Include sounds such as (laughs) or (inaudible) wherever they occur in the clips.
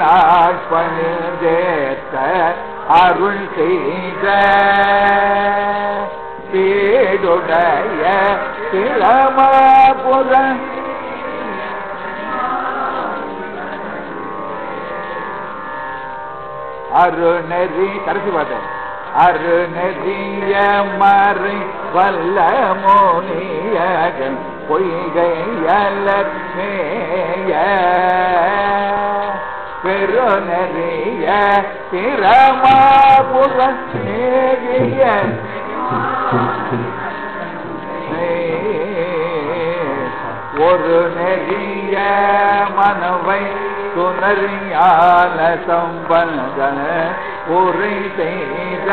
நாட்பணிந்தேத்த அருள் செய்த பீடுடைய சிரமாபுர அருணரி கடைசி பாட்டு. அருணரிய மறை வல்ல மோனியகன் பொய்கையலமேய பெருநெறிய திறமாபுர நேரிய ஒரு நெறிய மனவை துணறியால சம்பந்தன உரை செய்த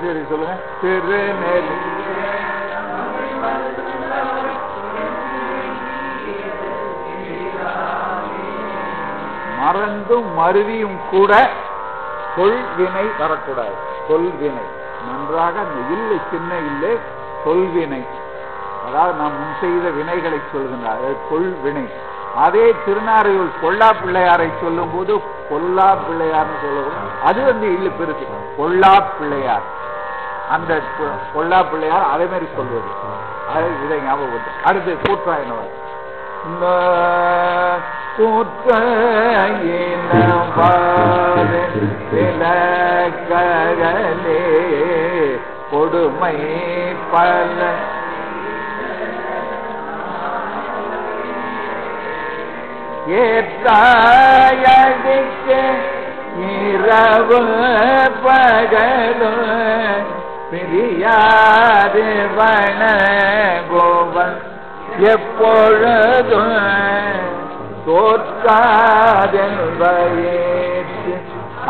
சரி சொல்லுங்க. திருநெறி மறந்தும் மருவியும் கூட சொல்வினை வரக்கூடாது. சொல்வினை. நன்றாக அந்த இல்லை சின்ன இல்லை சொல்வினை. அதாவது நாம் முன் செய்த வினைகளை சொல்கின்றார். கொள்வினை அதே திருநாரையூர் கொல்லா பிள்ளையாரை சொல்லும் போது கொல்லா பிள்ளையார்னு சொல்லுவோம். அது வந்து இல்லு பெருசு. கொல்லா பிள்ளையார். அந்த பொல்லா பிள்ளையார் அதே மாதிரி சொல்வது. அது இதை ஞாபகம் அடுத்து கூற்றாயினவர் விலகலே கொடுமை பல. ஏத்தாயடிக்க இரவு பகலும் பிரியாது வன கோவன் எப்பொழுதும் தோற்காதென்பேற்று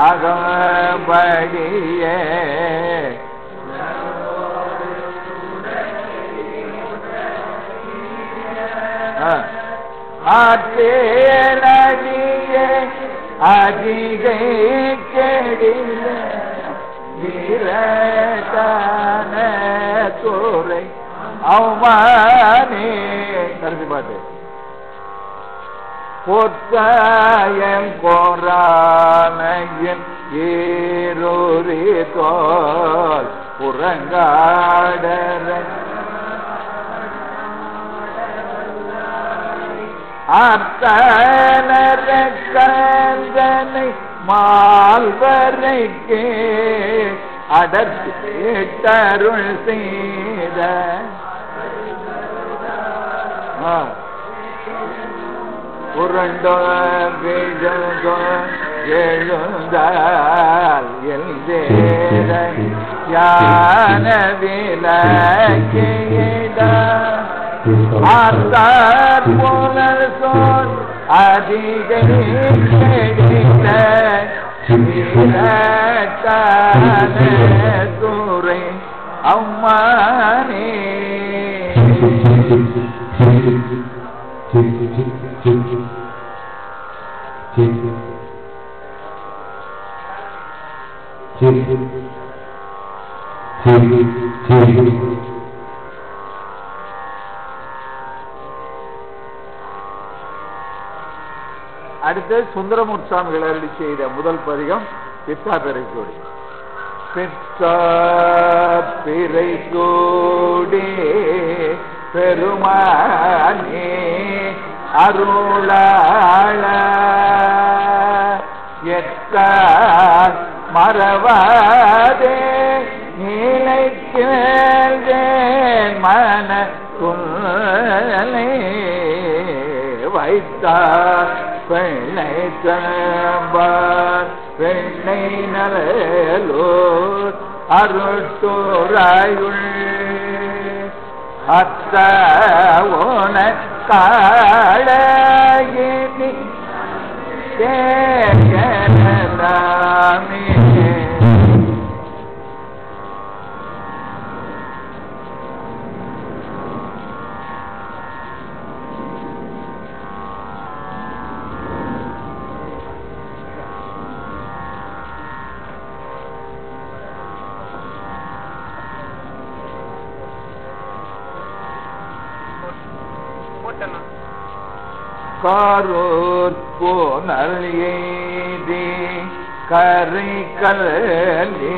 அகம்படியே ஆற்றேனடியே அதிகை கெடில வீரதான துறை. அவமானே. கருதி பாட்டு. பொத்தாயம் கோரானையன் ஏரோரே தோல் புறங்காடர அத்தனர கந்தனை மால்வரைக்கே அடர்த்தி கேட்டருள் செய்த. புரண்டோ உருண்டோ எழுந்தால் எழுந்தேர யான விலகிட ஆத்தார் போல சொல் அதிக துறை அம்மானே அடுத்து சுந்தரமூர்த்தி சுவாமிகள் அருளி செய்த முதல் பதிகம் பித்தா பிறை கோடி பித்தா பிறை கோடி பெருமானே அருளாள எத்த மறவாதே நினைக்கிறேன் மன துணை வைத்தார் பெண்ணை தம்பார் பெண்ணை நலலோர் அருட்டுராயுள் அத்த ஓன காடகினி கேகனதாமே காரோர் போனல் ஏதி கரை கலி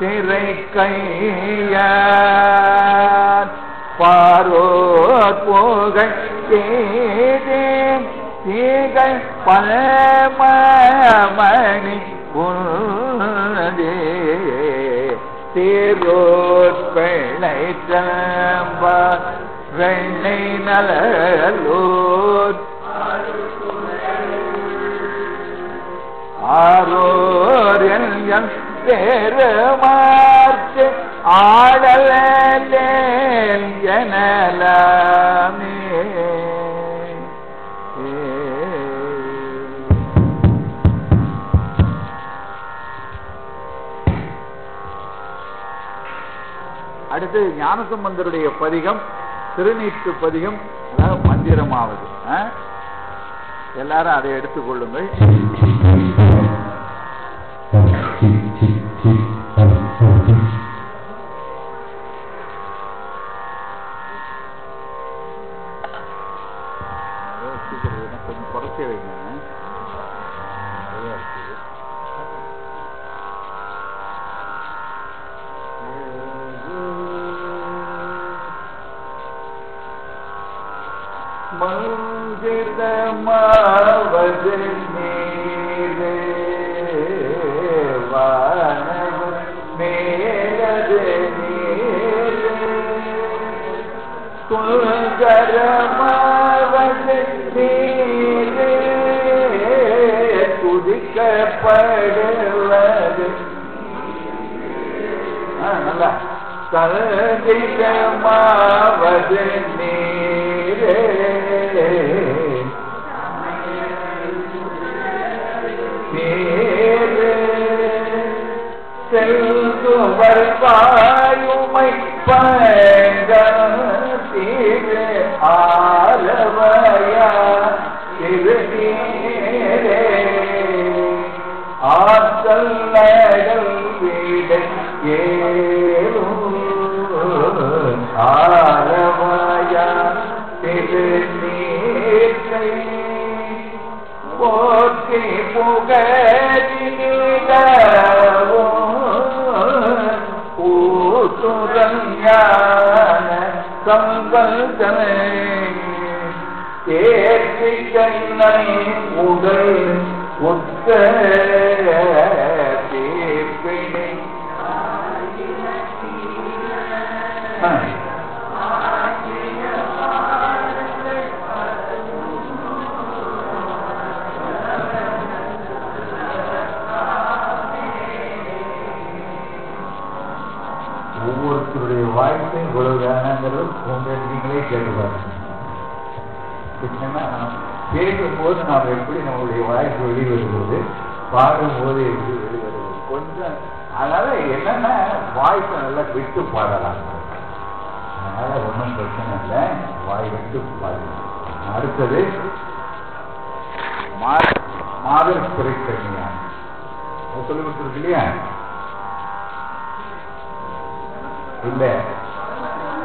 திரை கையார் பாரோர் போகை ஏதே தீகை பழமணி உண்டே தேரோர் பிழைத்த வெண்ணை நலலூர். ஆரோர் என் பெருமார்க்கு ஆடலேன் எனலாமே. அடுத்து ஞானசம்பந்தருடைய பதிகம் திருநீற்று பதிகம் மந்திரமாவது எல்லாரும் அதை எடுத்துக்கொள்ளுங்கள். துதிக்கப்படுவது ஆ, நல்லா. கலதிகமாவது நீரே. நீரே. செல்துவர் ஆற்றல் வீடு ஏறும். ஆலவயா இது போற்றி புகழினிடவும் ஊசுரஞான சம்பந்தனை ஏற்றி கண்ணை உடல் உத்த ஒவ்வொருத்தருடைய வாழ்க்கை இவ்வளவுதானங்கிறது உங்க நீங்களே கேட்டு என்னன்னா கேட்கும்போது நாம் எப்படி நம்மளுடைய வாழ்க்கை வெளிவருகிறது பாடும்போது எப்படி வெளிவருகிறது. கொஞ்சம் அதனால என்னன்னா வாய்ப்பை நல்லா விட்டு பாடலாம். அதனால ஒன்றும் பிரச்சனை இல்லை. வாய் விட்டு பாடலாம் அடுத்தது மா- மாதர் குறைக்கண்ணியான் சொல்லி கொடுத்துருக்கு இல்லையா? இல்ல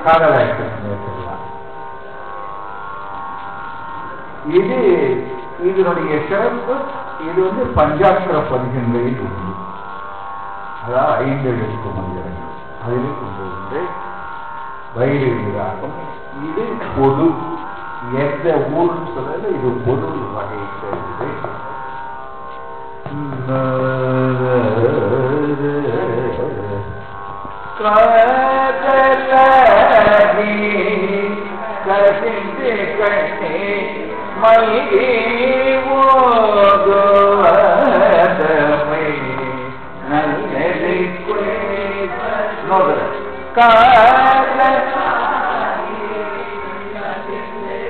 காதலாய்க்கு நேர்த்திக்கலாம் இது இதனுடைய சிறப்பு இது வந்து பஞ்சாட்சர பதிகங்களில் உண்டு அதாவது ஐந்து எழுத்து மந்திரங்கள். அதில் கொண்டு வந்து வயிறு விராகம் இது பொது. எந்த ஊர்னு சொல்லல இது பொது வகையை சேர்ந்தது. காதலி கசிந்து கண்ணே மல்கி ஓதுவதமை நல்லதை காதல்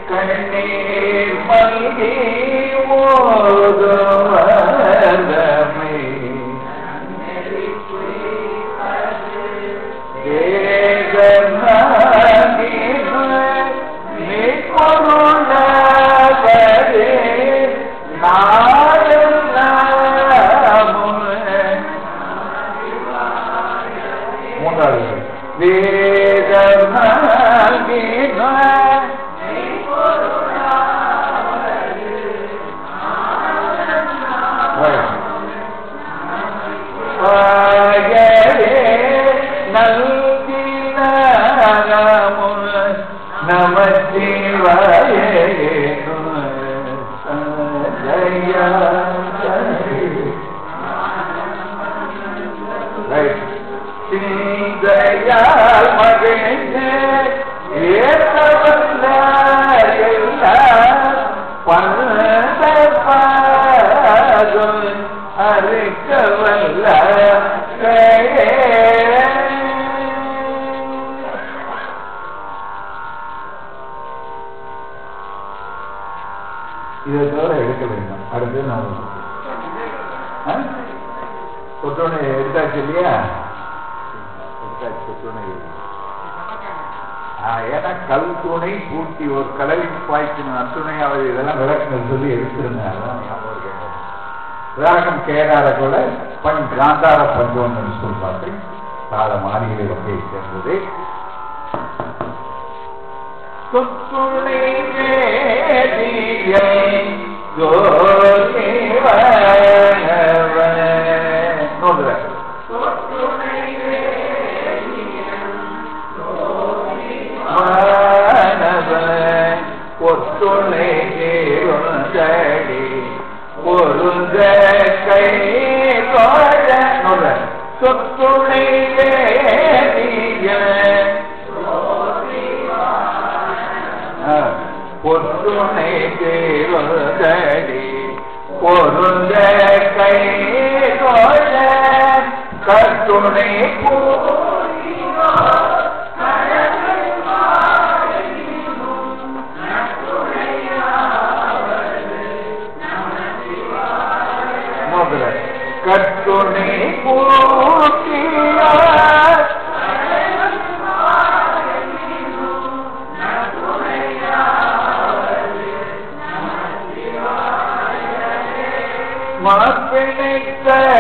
கண்ணீர் மல்கி ஓதுவதமை ஏன்னா கல் துணை பூட்டி ஒரு கடலின் பாய்ச்சின நத்துணையாவது இதெல்லாம் விளக்குன்னு சொல்லி எடுத்திருந்தேன் அதான் கேடார கூட பண் காந்தார பஞ்சோன்னு சொல்வாங்க கால மாநிலை வகையை சேர்ந்தது. சொத்துணை பொத்துணை தேருந்தடி பொருந்த கை தோழ நோக்குறேன். சொத்துணை வேதியல் பொற்றுணை பொருந்த கை தோழ கட்டுணை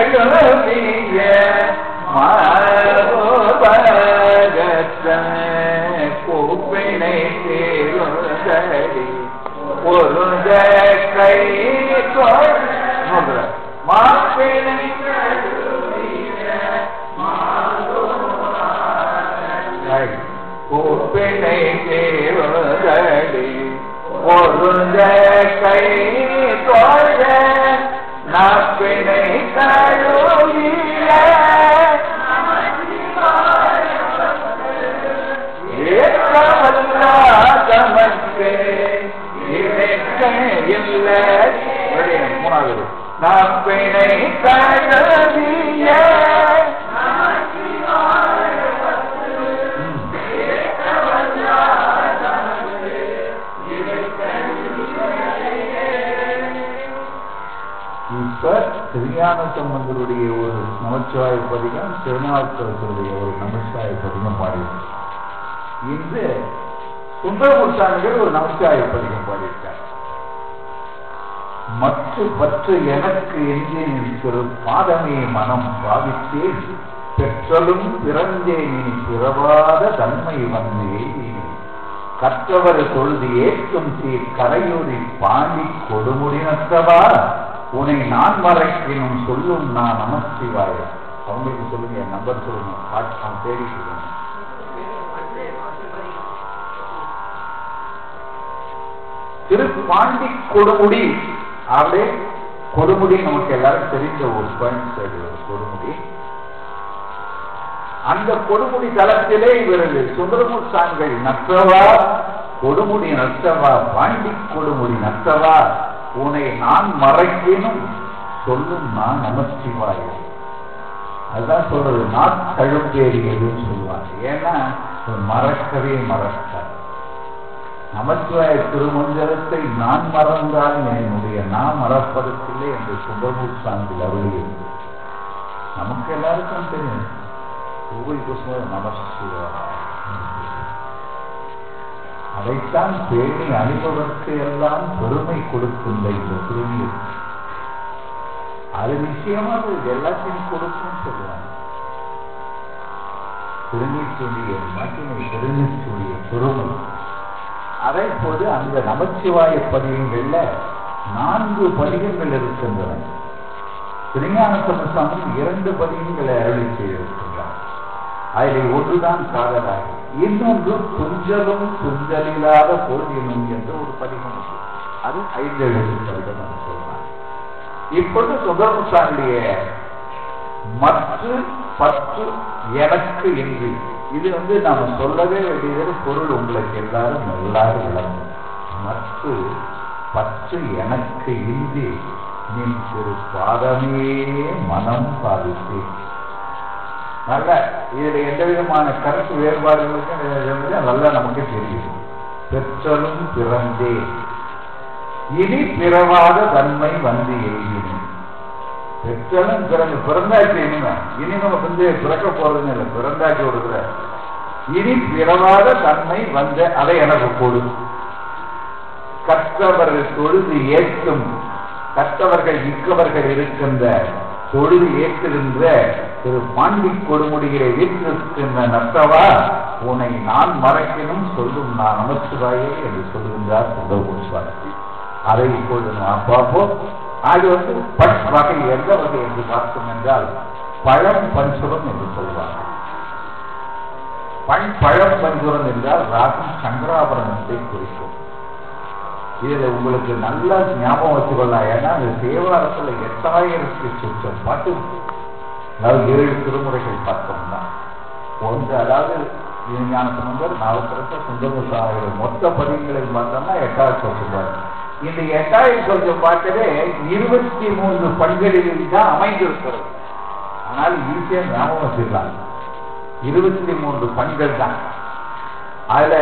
தழுவிய மாபகத்த கூப்பிணை தீருந்தடி பொருந்த கை மூணாவது. நாப்பினை தழுவிய இப்ப திருஞான சம்பந்தருடைய ஒரு நமச்சிவாய பதிகம் திருநாவுக்கரசருடைய ஒரு நமச்சிவாய பதிகம் பாடியிருக்கார் இன்று சுந்தரமுசாமிகள் ஒரு நமச்சிவாய பதிகம். மற்ற பற்று எனக்கு எங்கே திரு பாதமே மனம் பாவித்தேன். பெற்றலும் பிறந்தேனே பிறவாத தன்மை வந்தே கற்றவர் தொழுது ஏற்றும் சீர் கரையூரி பாண்டி கொடுமுடினத்தவா உன்னை நான் மறைக்கினும் சொல்லும் நான் நமச்சிவாய அவங்களுக்கு சொல்லுங்க என் நம்பர் சொல்லுங்க காட்சி நான் தேடி சொல்லுங்க. திருப்பாண்டி கொடுமுடி அப்படியே கொடுமுடி நமக்கு எல்லாரும் தெரிஞ்ச ஒரு பாயிண்ட் கொடுமுடி. அந்த கொடுமுடி தளத்திலே இவர்கள் சுந்தரமூர் சாங்கள் நற்றவா? கொடுமுடி நற்றவா? பாண்டி கொடுமுடி நற்றவா? உன்னை நான் மறைக்கினும் சொல்லும் நான் நமச்சிவாய அதுதான் சொல்றது நான் தழுப்பேறியதுன்னு சொல்லுவாங்க. ஏன்னா மறக்கவே மறக்க நமச்சிவாய திருமஞ்சலத்தை நான் மறந்தால் என்னுடைய நான் மறப்பதற்கில்லை என்று சுந்தரமூர் சான்கள் அருளியது நமக்கு எல்லாருக்கும் தெரியும். ஒவ்வொரு புஷ்பம் நமசிவாய அதைத்தான் பேணி அணிபவர்க்கு எல்லாம் பெருமை கொடுக்கின்ற இந்த திருநீர். அது நிச்சயமா எல்லாத்தையும் கொடுக்கும் சொல்லுவாங்க திருநீச்சுடைய மகிமை திருநீச்சுடைய பெருமை. அதை போது அந்த நமச்சிவாய பதிகங்கள்ல நான்கு பதிகங்கள் இருக்கின்றன. திருஞான சமசாமி இரண்டு பதிகங்களை அருளி செய்திருக்கின்றார். அதில் ஒன்றுதான் காதலாகி இன்னொன்று துஞ்சலும் துஞ்சலில்லாத பொருளினும் என்ற ஒரு பதிகம் அது ஐந்து எழுத்துக்கள் இப்பொழுது சுந்தரமுசாமியுடைய மற்ற பத்து எனக்கு என்று இது வந்து நாம சொல்லவே வேண்டியது பொருள் உங்களுக்கு எல்லாரும் எல்லாரும் விளங்கும். மற்ற பற்று எனக்கு இன்றி நின் திரு பாதமே மனம் பாதித்தேன் நல்ல இதுல எந்த விதமான கருத்து வேறுபாடுகளுக்கும் நல்லா நமக்கு தெரியும். பெற்றலும் பிறந்தே. இனி பிறவாத தன்மை வந்து எழுதினேன் பெற்றலும் பிறகு பிறந்தாச்சு இனிமே? இனி நம்ம வந்து பிறக்க போறதுன்னு இல்லை. பிறந்தாச்சு ஒரு இனி பிறவாத தன்மை வந்த அதை எனக்கு கொடு. கற்றவர்கள் தொழுது ஏற்றும் கற்றவர்கள் மிக்கவர்கள் இருக்கின்ற தொழுது ஏற்றுகின்ற திரு பாண்டி கொடுமுடிகளை வீட்டிருக்கின்ற நத்தவா உன்னை நான் மறைக்கணும் சொல்லும் நான் அமைச்சுவாயே என்று சொல்கின்றார் சுந்தரபூஸ்வாமி அதை இப்பொழுது நாம் பார்ப்போம். அது வந்து பட் வகை எந்த வகை என்று பார்த்தோம் என்றால் பழம் பஞ்சுரம் என்று சொல்வாங்க பண் பழம் பஞ்சுரம் என்றால் ராகம் சங்கராபரணத்தை குறிக்கும். இதுல உங்களுக்கு நல்லா ஞாபகம் வச்சுக்கொள்ளலாம். ஏன்னா அந்த தேவாரத்துல எட்டாயிரத்தி சொச்சம் பாட்டு அதாவது ஏழு திருமுறைகள் பார்த்தோம்னா. ஒன்று அதாவது ஞான சம்பந்தர் நாவுக்கரச சுந்தரசாயிரம் மொத்த பதிவுகளை பார்த்தோம்னா எட்டாயிரத்தி சொச்சம் இந்த எட்டாயிரம் சொச்சம் பாட்டிலே இருபத்தி மூன்று பண்களில் தான் அமைந்திருக்கிறது. ஆனால் ஈஸியா ஞாபகம் வச்சிடலாம் இருபத்தி மூன்று பண்கள் தான். அதுல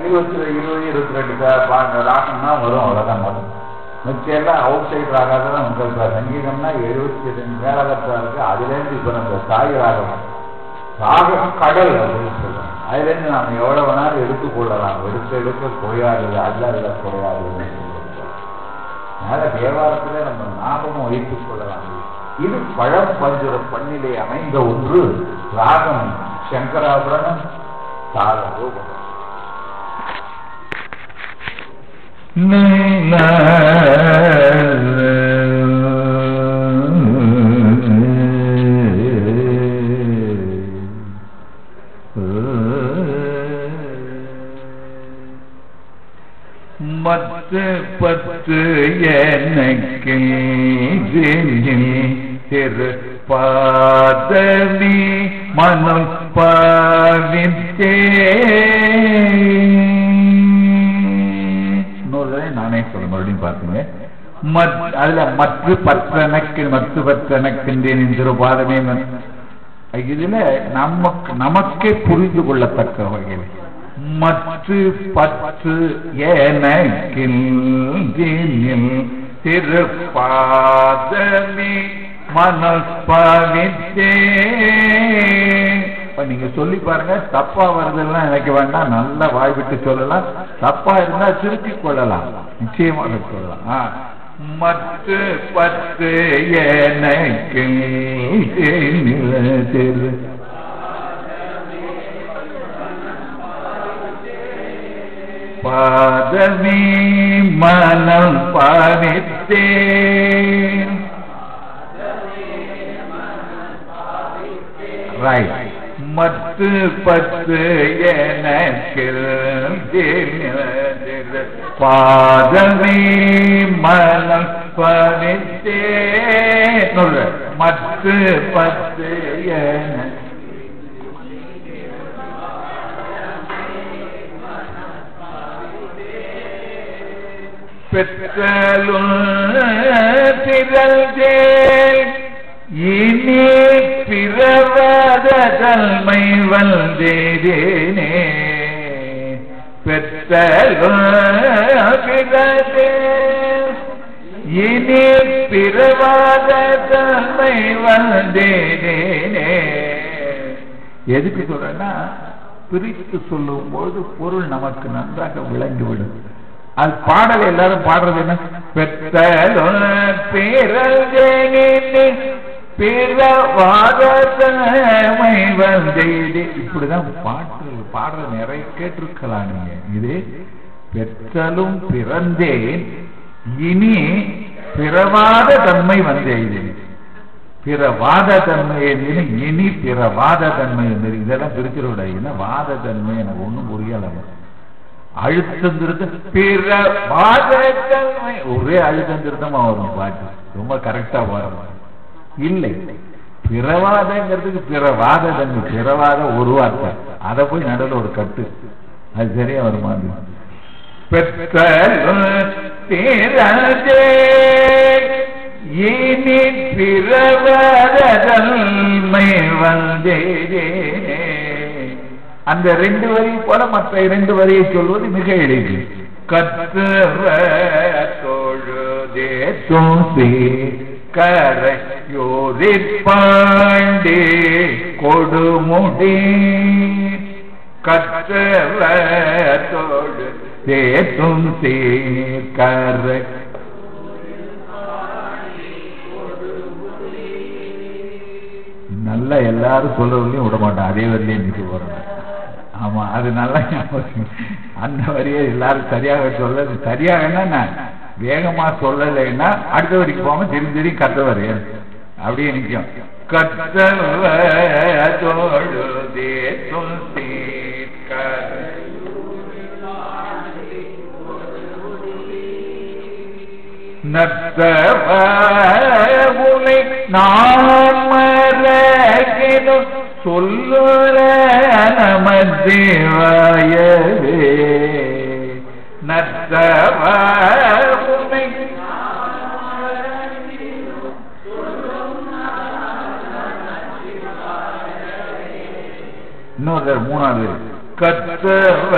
இருபத்தி இருபது இருபத்தி ரெண்டு ராகம் தான் வரும் அவ்வளவுதான் வரும். மிச்சம் எல்லாம் அவுட் சைட் ராகாக தான் உங்களுக்கு சங்கீதம்னா எழுபத்தி ரெண்டு மேலகத்தா இருக்கு அதுலேருந்து இப்போ இப்ப நம்ம தாய் ராகம். ராகம் கடல் அப்படின்னு சொல்றோம் அதுலேருந்து நாம எவ்வளவு வேணாலும் எடுத்துக் கொள்ளலாம். எடுக்க எடுக்க குறையாது அல்ல அல்ல குறையாது அதனால தேவாரத்துல நம்ம ஞாபகம் வைத்துக் கொள்ளலாம் இது பழம் பஞ்சுர பண்ணிலே அமைந்த ஒன்று ராகம் சங்கராபுரணம் தாள ரூபம் பத்து பத்து எனக்கு திரு பாதமி மனம் பாவித்தே நானே சொல்ல மறுபடியும் பார்த்துங்க. அதுல மற்ற பற்றனக்கு மற்ற பற்றனக்கின்றேன் திருபாதமே பாதமே இதுல நமக்கு நமக்கே புரிந்து கொள்ளத்தக்க வகையில் மற்று பற்று எனக்கில் திருப்பாதமே மனப்பாவித்தே நீங்க சொல்லி பாருங்க தப்பா வருதுன்னா நினைக்க வேண்டாம் நல்லா வாய் விட்டு சொல்லலாம். தப்பா இருந்தா திருத்திக் கொள்ளலாம் நிச்சயமாக சொல்லலாம் ஆ. மற்ற பத்து எனக்கு திரு பாதமே மனம் பாவித்தேன். ரைட் மத்து பத்து எனக்கு பாதமே மனம் பாவித்தேன். மத்து பத்து என பெற்றலும் திரள்தேல் இனி பிறவாத தன்மை வந்தேனே பெற்றலும் இனி பிறவாத தன்மை வந்தேனே எதுக்கு சொல்றேன்னா பிரித்து சொல்லும் பொழுது பொருள் நமக்கு நன்றாக விளங்கிவிடும். அது பாடல் எல்லாரும் பாடுறது என்ன? பெற்றலும் பிறந்தேனே பிறவாதமை வந்தேனே. இப்படிதான் பாட்டு பாடுற நிறைய கேட்டிருக்கலாம் நீங்க. இது பெற்றலும் பிறந்தேன் இனி பிறவாத தன்மை வந்தேன். பிறவாத தன்மை என்பது இனி பிறவாத தன்மை என்பது. இதெல்லாம் பிரிச்சிட என்ன வாத தன்மை எனக்கு ஒண்ணும் புரியல. அழுத்தம் திருத்தம் பிற தன்மை ஒரே அழுத்தம் திருத்தமா வரும் பாட்டு ரொம்ப கரெக்டா வரும் இல்லை பிறவாதங்கிறதுக்கு பிறவாத தன்மை பிறவாத ஒரு வார்த்தை. அதை போய் நடுவில் ஒரு கட்டு. அது சரியா வருமா? பெற்றலும் இனி பிறவாத தன்மை வந்தேரே அந்த ரெண்டு வரி போல மற்ற இரண்டு வரியை சொல்வது மிக எளிது. கற்றவ தோசி கரையோரி பாண்டி கொடுமுடி. கற்றவத்தோடு தேத்தும் சீர்கரை நல்லா எல்லாரும் சொல்றவங்களையும் விட மாட்டான் அதே வரலையும் நிற்க போறேன். ஆமா அது நல்லா அந்த வரியை எல்லாரும் சரியாக சொல்ல சரியாக நான் வேகமா சொல்லலைன்னா அடுத்த வரைக்கும் போகாம திரும்பி திரும்பி கத்த வரைய அப்படியே நிற்கும் கத்தோடு தேத்தும் நத்தவனை நான் மறக்கினும் சொல்லுற நமதேவாயவே நத்தவனை இன்னொரு மூணாவது. கத்தவ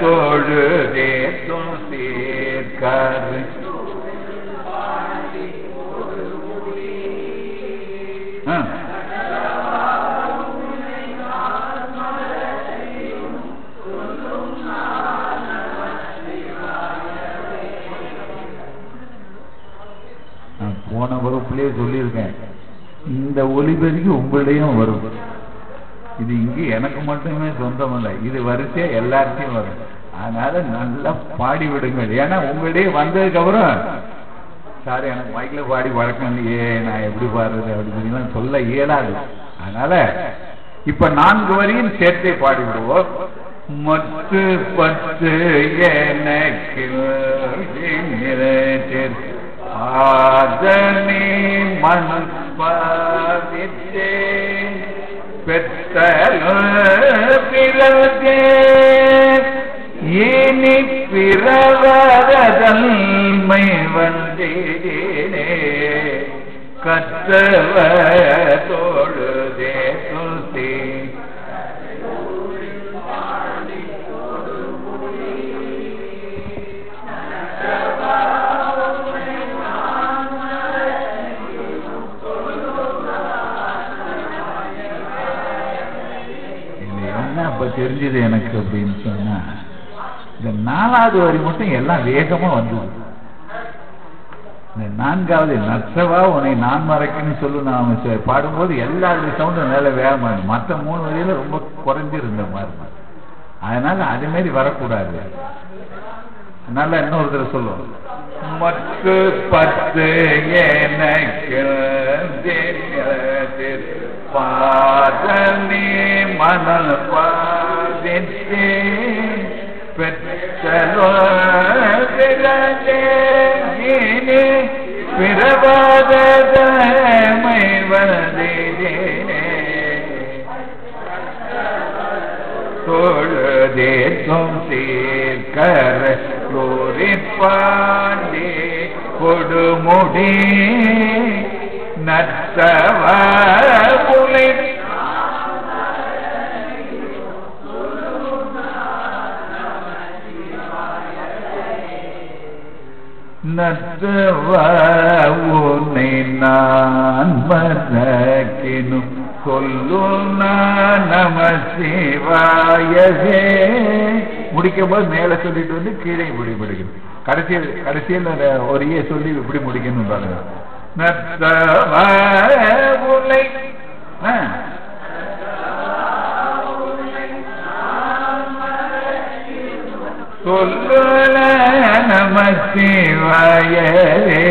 தோழு தேத்தும் சீர்காரு ஆ. இந்த பெருகி உங்களையும் வரும். இது இங்கே எனக்கு மட்டுமே சொந்தம் இல்லை இது வரிசையா எல்லார்ட்டையும் வரும். அதனால நல்லா பாடி விடுங்கள். ஏன்னா உங்களிடையே வந்ததுக்கு அப்புறம் சார் எனக்கு மைக்கில் பாடி வழக்கம் இல்லையே. நான் எப்படி பாடுறது? அப்படின்னு சொல்ல இயலாது. அதனால இப்ப நான்கு வரியும் சேர்த்தே பாடி விடுவோம். மத்து பத்து எனக்கு ஆதனி மண் பாதித்தே பெற்றே இனி பிறவரதல்மை வந்தேனே கற்றவ தோழுதே எனக்கு அப்படின்னு சொன்னா இந்த நாலாவது வரி மட்டும் எல்லாம் வேகமா வந்து இந்த நான்காவது நச்சவா உன்னை நான் மறைக்கன்னு சொல்லு நாம பாடும்போது எல்லா சவுண்டும் நல்ல வேகமா மற்ற மத்த மூணு வரியில ரொம்ப குறைஞ்சிருந்த மாதிரி அதனால அது மாதிரி வரக்கூடாது. நல்லா இன்னொரு தடவை சொல்லுவோம் மட்டு பத்து எனக்கு பாதனி மணல் பாதித்தே பெற்றலோ பிறந்தேனே பிறவாதமை வந்தேனே தொழுதேற்றும் சீர்கர லோரி பாண்டி கொடுமுடி நத்தவ புலித்த நத்தவ உன்னை நான் மறக்கினும். சொல்லும் நம சிவாயசே முடிக்கும் போது மேல சொல்லிட்டு வந்து கீழே இப்படி முடிக்கணும். கடைசியில் கடைசியில் ஒரே ஒரு ஏ சொல்லி இப்படி முடிக்கணும் பாருங்க. நத்தவ உன்னை சொல்லுல நம சிவாயரே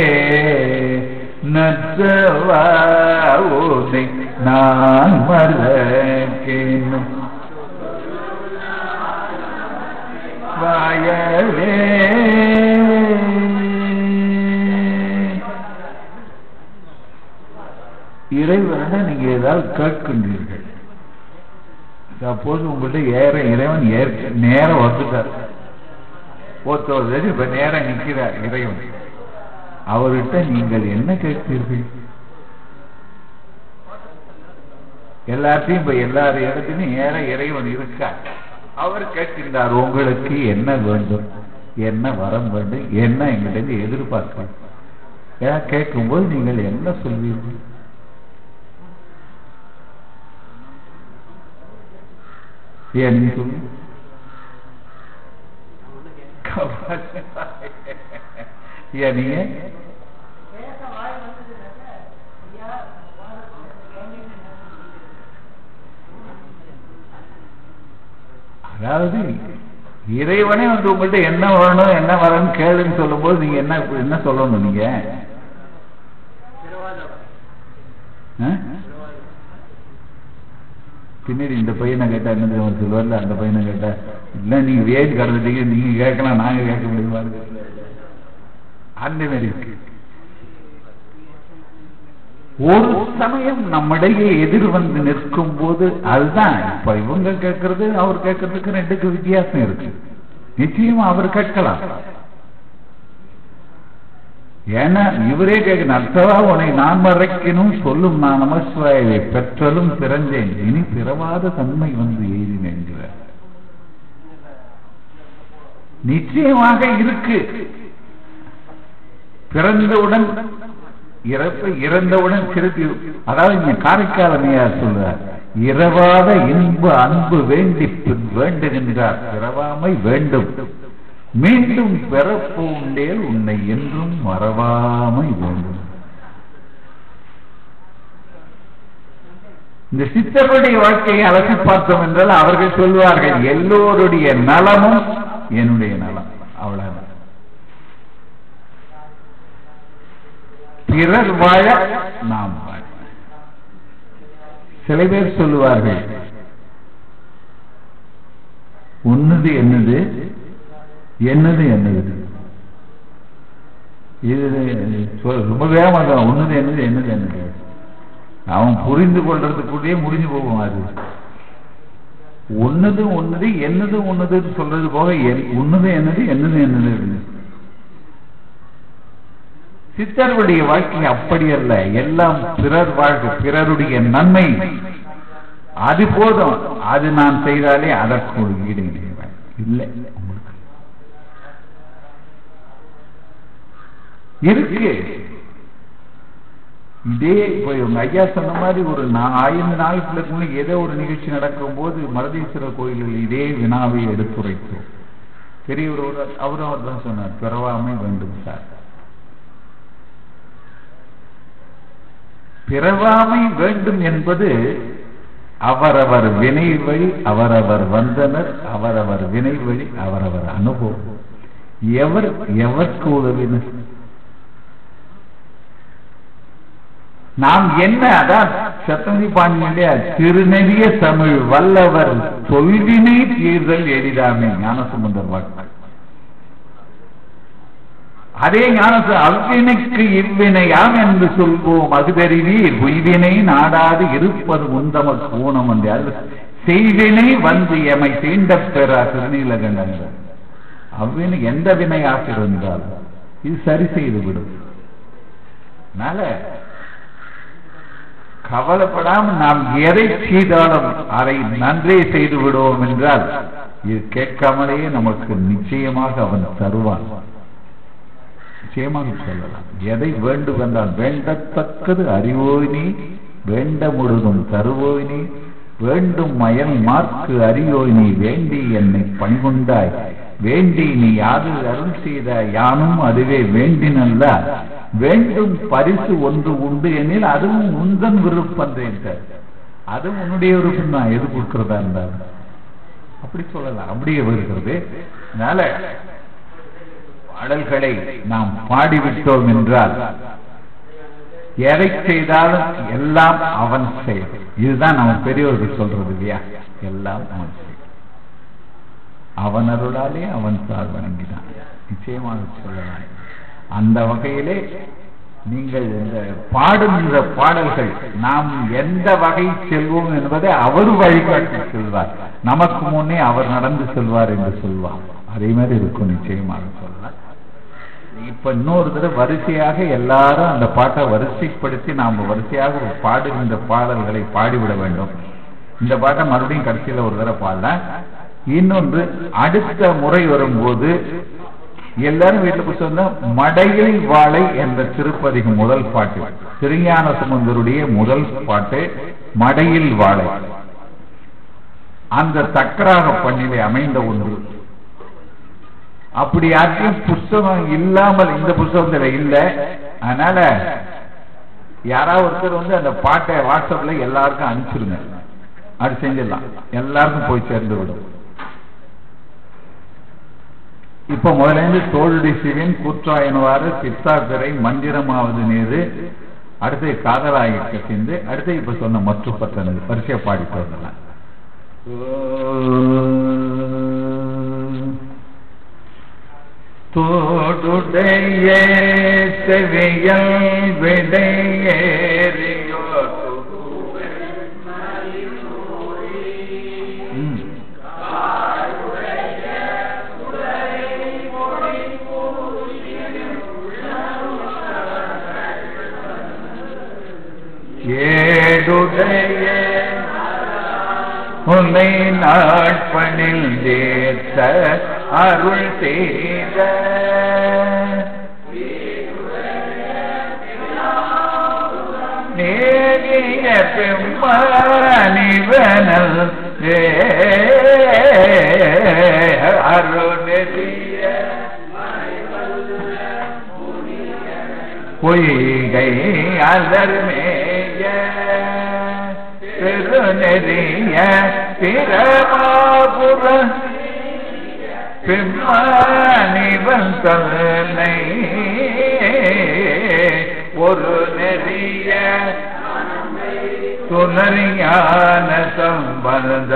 நத்தவாவுதை நான் மலக்கேனும் வாயரே இறைவனை நீங்க ஏதாவது கேட்கின்றீர்கள். சப்போஸ் உங்கள்கிட்ட ஏற இறைவன் ஏற்க நேரம் வந்துட்டார். ஒருத்தர் இப்ப நேரம் நிற்கிறார் இறைவன். அவர்கிட்ட நீங்கள் என்ன கேட்பீர்கள்? எல்லாத்தையும் இப்ப எல்லார் இடத்துலையும் ஏற இறைவன் இருக்கார். அவர் கேட்கின்றார் உங்களுக்கு என்ன வேண்டும்? என்ன வரம் வேண்டும்? என்ன எங்கிட்ட எதிர்பார்க்க ஏன்னா கேட்கும்போது நீங்கள் என்ன சொல்வீர்கள்? ஏன் சொல்லுங்க (laughs) ஏன் நீங்க? அதாவது இறைவனே வந்து உங்கள்கிட்ட என்ன வரணும் என்ன வரணும் கேளுன்னு சொல்லும்போது நீங்க என்ன என்ன சொல்லணும் நீங்க? ஆ? பின்னாடி இந்த பையனை கேட்டா என்ன தெரியுமா சொல்லுவார்ல? அந்த பையனை கேட்டா இல்ல நீங்க வேதி கடந்துட்டீங்க நீங்க கேட்கலாம் நாங்க கேட்க முடியுமா? அந்த மாதிரி இருக்கு. ஒரு சமயம் நம்மிடையே எதிர் வந்து நிற்கும் போது அதுதான் இப்ப இவங்க கேட்கறது அவர் கேட்கறதுக்கு ரெண்டுக்கு வித்தியாசம் இருக்கு. நிச்சயமா அவர் கேட்கலாம். ஏன்னா இவரே கேட்க நர்த்தவா உன்னை நான் மறைக்கணும் சொல்லும் நான் நமஸ்வாயை பெற்றலும் பிறந்தேன். இனி பிறவாத தன்மை வந்து எய்தினேன் என்கிறார். நிச்சயமாக இருக்கு. பிறந்தவுடன் இறப்பு இறந்தவுடன் திருப்பி அதாவது இங்க காரைக்கால் அம்மையார் சொல்றார் இரவாத இன்ப அன்பு வேண்டி வேண்டுகின்றார் பிறவாமை வேண்டும். மீண்டும் பெறப்போண்டேல் உன்னை என்றும் மறவாமை வேண்டும். இந்த சித்தருடைய வாழ்க்கையை அலசி பார்த்தோம் என்றால் அவர்கள் சொல்வார்கள் எல்லோருடைய நலமும் என்னுடைய நலம். அவ்வளவு பிறர் வாழ நாம் வாழ. சில பேர் சொல்லுவார்கள் உன்னது என்னது? என்னது என்னது? இது ரொம்ப வேகமாக ஒண்ணுது என்னது என்னது என்னது? அவன் புரிந்து கொள்றதுக்குள்ளேயே முடிஞ்சு போகும் அது. ஒன்னது ஒன்னது என்னது ஒன்னதுன்னு சொல்றது போக ஒன்னது என்னது என்னது என்னது சித்தர்களுடைய வாழ்க்கை அப்படி அல்ல. எல்லாம் பிறர் வாழ்க்கை பிறருடைய நன்மை. அது போதும். அது நான் செய்தாலே அதற்கு ஒரு ஈடு இல்லை இல்லை உங்களுக்கு. இருக்கு. இதே இப்போ இவங்க ஐயா சொன்ன மாதிரி ஒரு நா- ஐந்து நாளுக்கு ஏதோ ஒரு நிகழ்ச்சி நடக்கும் போது மருதீஸ்வரர் கோயிலில் இதே வினாவை எடுத்துரைத்தோம். பெரியவர் அவரும் அவர் தான் சொன்னார் பிறவாமை வேண்டும் சார். பிறவாமை வேண்டும் என்பது அவரவர் வினை வழி அவரவர் வந்தனர் அவரவர் வினை வழி அவரவர் அனுபவம். எவர் எவருக்கு உதவினர்? நாம் என்ன அதான் சத்தந்தி பாண்டிய திருநெறிய தமிழ் வல்லவர் தொல்வினை தீர்தல் எளிதாமே ஞானசுமந்தர் வாக்கு. அதே ஞானசு அவ்வினைக்கு இவ்வினையாம் என்று சொல்வோம். அகுதறிவீர் உய்வினை நாடாது இருப்பது உந்தம ஊனம் என்று செய்வினை வந்து எமை தீண்ட பெற திருநீலகண்டங்கள் அவ்வினை எந்த வினையாக இருந்தால் இது சரி செய்து விடும். அதனால கவலைப்படாமல் நாம் எதை செய்தாலும் அதை நன்றே செய்து விடுவோம் என்றால் இது கேட்காமலேயே நமக்கு நிச்சயமாக அவன் தருவான். நிச்சயமாக சொல்லலாம். எதை வேண்டும் என்றால் வேண்டத்தக்கது அறிவோய் நீ வேண்ட முழுதும் தருவோய் நீ வேண்டும் மயல் மார்க்கு அறியோய் நீ வேண்டி என்னை பணிகொண்டாய். வேண்டி நீ யாது அருள் செய்த யானும் அதுவே வேண்டினல்ல. வேண்டும் பரிசு ஒன்று உண்டு எனில் அதுவும் உந்தன் விருப்பன்றேன் அதுவும் உன்னுடைய விருப்பம் தான். எது கொடுக்கிறதா இருந்தாலும். அப்படி சொல்லலாம். அப்படியே வருகிறது. அதனால பாடல்களை நாம் பாடிவிட்டோம் என்றால் எதை செய்தாலும் எல்லாம் அவன் செயல். இதுதான் நம்ம பெரியவர்கள் சொல்றது இல்லையா? எல்லாம் அவன் செயல். அவன் அருளாலே அவன் சார் வணங்கினான் நிச்சயமாக சொல்லலாம். அந்த வகையிலே நீங்கள் இந்த பாடுகின்ற பாடல்கள் நாம் எந்த வகை செல்வோம் என்பதை அவர் வழிகாட்டி செல்வார். நமக்கு முன்னே அவர் நடந்து செல்வார் என்று சொல்வார். அதே மாதிரி இருக்கும் நிச்சயமாக சொல்லலாம். இப்ப இன்னொரு தடவை வரிசையாக எல்லாரும் அந்த பாட்டை வரிசைப்படுத்தி நாம வரிசையாக பாடுகின்ற பாடல்களை பாடிவிட வேண்டும். இந்த பாட்டை மறுபடியும் கடைசியில ஒரு தடவை பாடல இன்னொன்று அடுத்த முறை வரும்போது எல்லாரும் வீட்டில் புத்தகம் தான் மடையில் வாழை என்ற திருப்பதிகம் முதல் பாட்டு. திருஞான சுமந்தருடைய முதல் பாட்டு மடையில் வாழை அந்த தக்கராக பண்ணிலே அமைந்த ஒன்று. அப்படி யாருக்கும் புஸ்தகம் இல்லாமல் இந்த புஸ்தகத்துல இல்லை. அதனால யாராவது ஒருத்தர் வந்து அந்த பாட்டை வாட்ஸ்அப்ல எல்லாருக்கும் அனுப்பிச்சிருங்க. அது செஞ்சிடலாம். எல்லாருக்கும் போய் சேர்ந்து விடும் இப்ப முதலேந்து இருந்து தோல்டி சிவின் கூற்றாயினவாறு சித்தாக்கரை மந்திரமாவது நேரு அடுத்து காதலாயிக்க சிந்து அடுத்து இப்ப சொன்ன மற்ற பத்தனது பரிசை பாடி சொல்லலாம் தோடுடைய செவியல் விடையேறியோ ஏடுடைய உன்னை நாட்பணில் தேர்த்த அருள் செய்த. நேரிய பெம்மணிவனல் அருணெறிய பொய்கை அலர்மே நெறிய பிரமாபுர பிம்மானிவன் தன்னை ஒரு நெறிய துணரியான சம்பந்த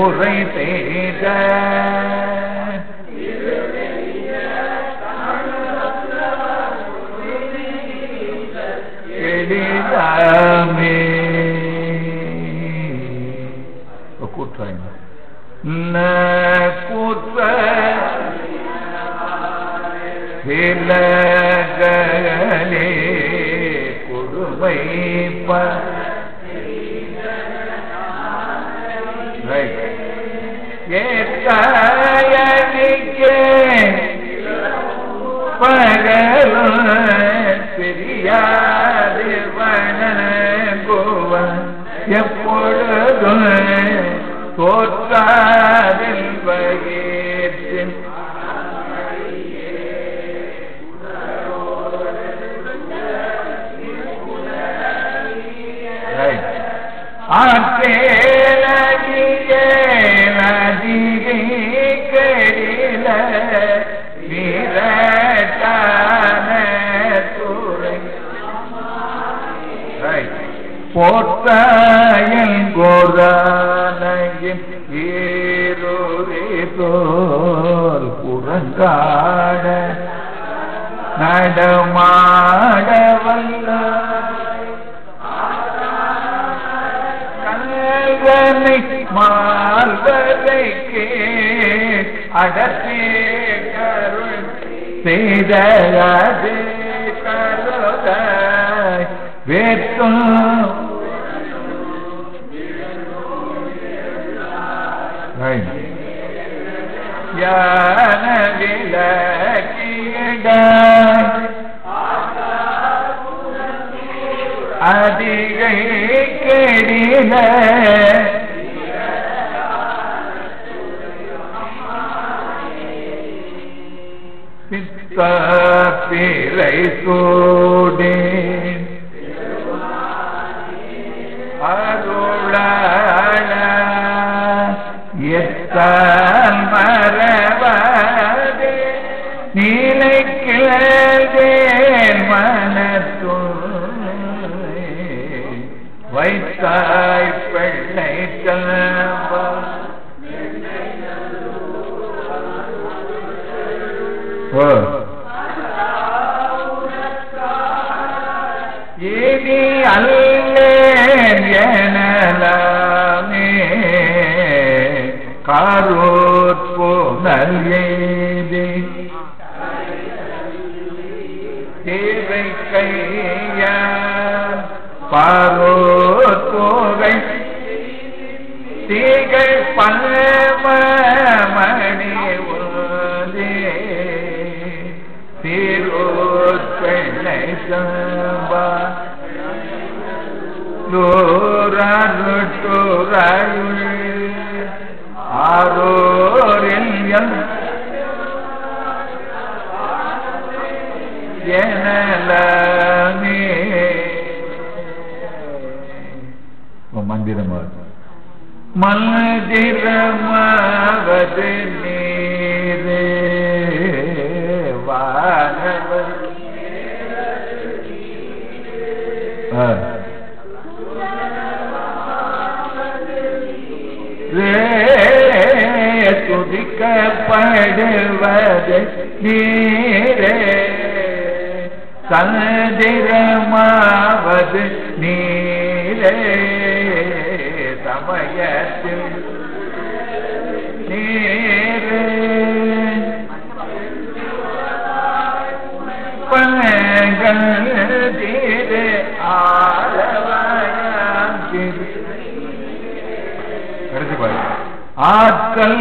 உரை செய்த. எளிதாமே கூற்ற விலகலே கொடுமை ஏற்காயனிக்கே பகலும் தோற்றாதில் வகேற்றின் ஆற்றேலகிய நதிகை கடில வீரட்டான துறை. போத்தாயல் கோரானையின் ஈரூரே தோல் புறங்காட நடமாட வல்ல கல்வனை அடத்தே கருள் செய்தது கருதாய் வேற்றும் யான விலக்கியடாய் அதிகை கெடில பித்த பிறை நீலை நூறாருட்டுறாயுள் ஆரோரில் எனலமே மந்திரம் மல்திரமாவது நீரே வானவர் ஆ. நீரே சந்திரமாவது நீரே. சமயத்தில் நீரே. பங்கள் தீரே. ஆரவயம் பாரு ஆற்றல்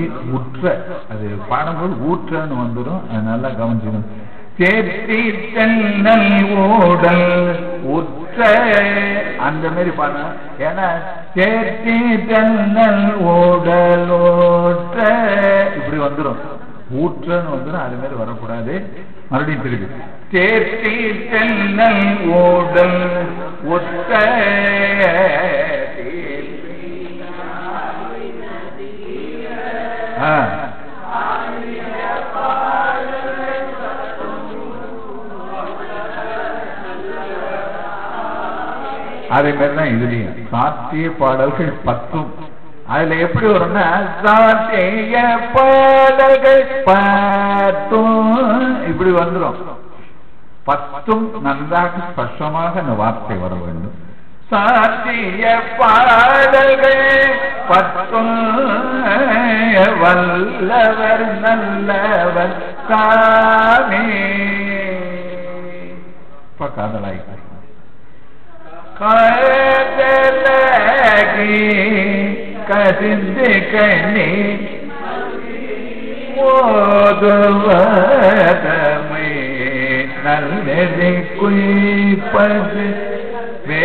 சென்னன் உற்ற அது பாடும்போது ஊற்றன்னு வந்துடும் அது நல்லா கவனிச்சிடும் சேற்றி சென்னல் உற்ற அந்த மாதிரி பாடணும். ஏன்னா சேற்றி தன்னல் ஓடல் உற்ற இப்படி வந்துடும் ஊற்றன்னு வந்துடும் அது மாதிரி வரக்கூடாது. மறுபடியும் திருப்பி சேர்த்தி சென்னல் ஓடல் ஒற்ற அதே மாதிரி தான் இதுலயும். சாத்திய பாடல்கள் பத்தும். அதுல எப்படி வரும்னா சாத்திய பாடல்கள் பத்தும். இப்படி வந்துடும் பத்தும் நன்றாக ஸ்பஷ்டமாக அந்த வார்த்தை வர வேண்டும். சாத்திய பாடல்கள் பத்தும் வல்லவர் நல்லவர் சாமி இப்ப காதலாய் காதலகி கசிந்து கண்ணி ஓதுவதமை நல்லதை குறிப்பது வே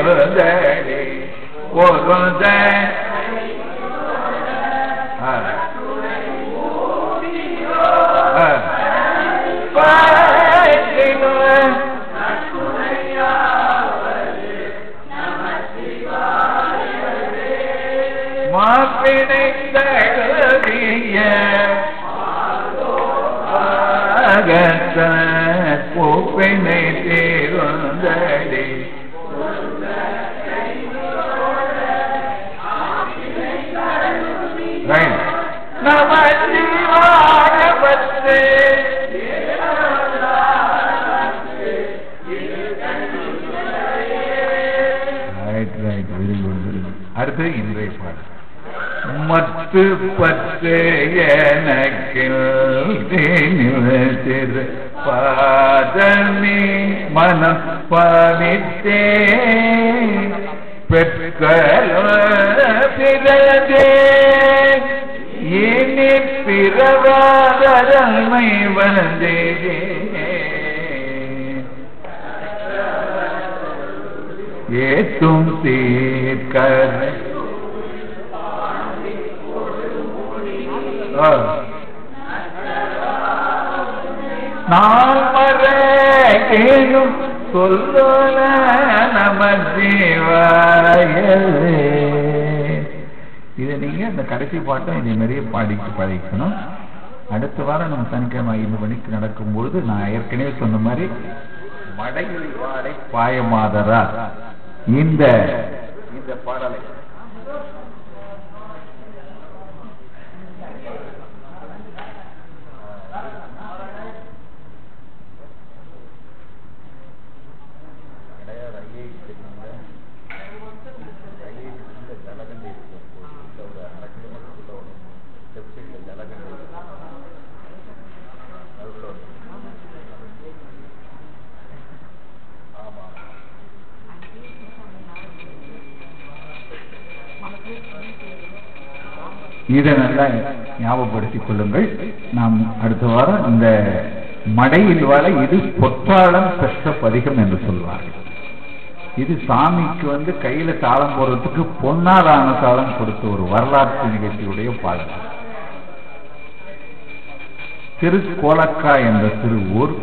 தேருதடி பொருத ஆ ஆ பாட்டினும் மாப்பினை தழுவிய அகத்த பூப்பினை தீருந்தடி பத்து பத்து எனக்கு திரு பாதனி மனம் பாவித்தே பாயமாதரா இந்த பாடலை இதை நல்லா ஞாபகப்படுத்திக் கொள்ளுங்கள். நாம் அடுத்த வாரம் இந்த மடையில் வாழ இது பொற்றாளம் பெற்ற பதிகம் என்று சொல்வார்கள். இது சாமிக்கு வந்து கையில தாளம் போடுறதுக்கு பொன்னாலான தாளம் கொடுத்த ஒரு வரலாற்று நிகழ்ச்சியுடைய பாடல். திரு கோலக்கா என்ற திரு ஊர்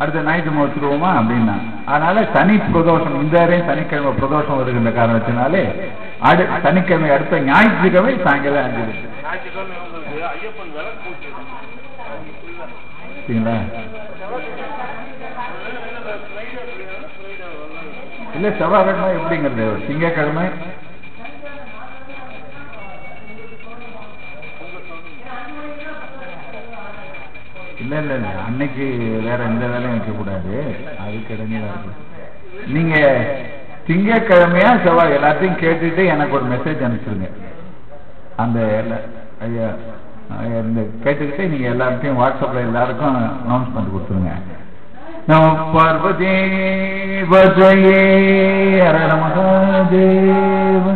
அடுத்த ஞாயிற்றுக்கிழமை வச்சுருவோமா அப்படின்னா. அதனால சனி பிரதோஷம் இந்த வரையும் சனிக்கிழமை பிரதோஷம் வருகின்ற காரணத்தினாலே அடு சனிக்கிழமை அடுத்த ஞாயிற்றுக்கிழமை சாயங்காலம் அஞ்சு சரிங்களா? இல்ல செவ்வாய்க்கிழமை எப்படிங்கிறது? திங்கக்கிழமை இல்ல இல்ல இல்ல. அன்னைக்கு வேற எந்த வேலையும் வைக்க கூடாது அதுக்கு இடைஞ்சலா இருக்கு. நீங்க திங்கக்கிழமையா செவ்வாய் எல்லாத்தையும் கேட்டுட்டு எனக்கு ஒரு மெசேஜ் அனுப்பிச்சிருங்க. அந்த ஐயா ஐயா, இந்த கேட்டுக்கிட்டு நீங்க எல்லார்ட்டையும் வாட்ஸ்அப்ல எல்லாருக்கும் அனௌன்ஸ் பண்ணி கொடுத்துருங்க. நம பார்வதி வஜயே ஹர மகாதேவ.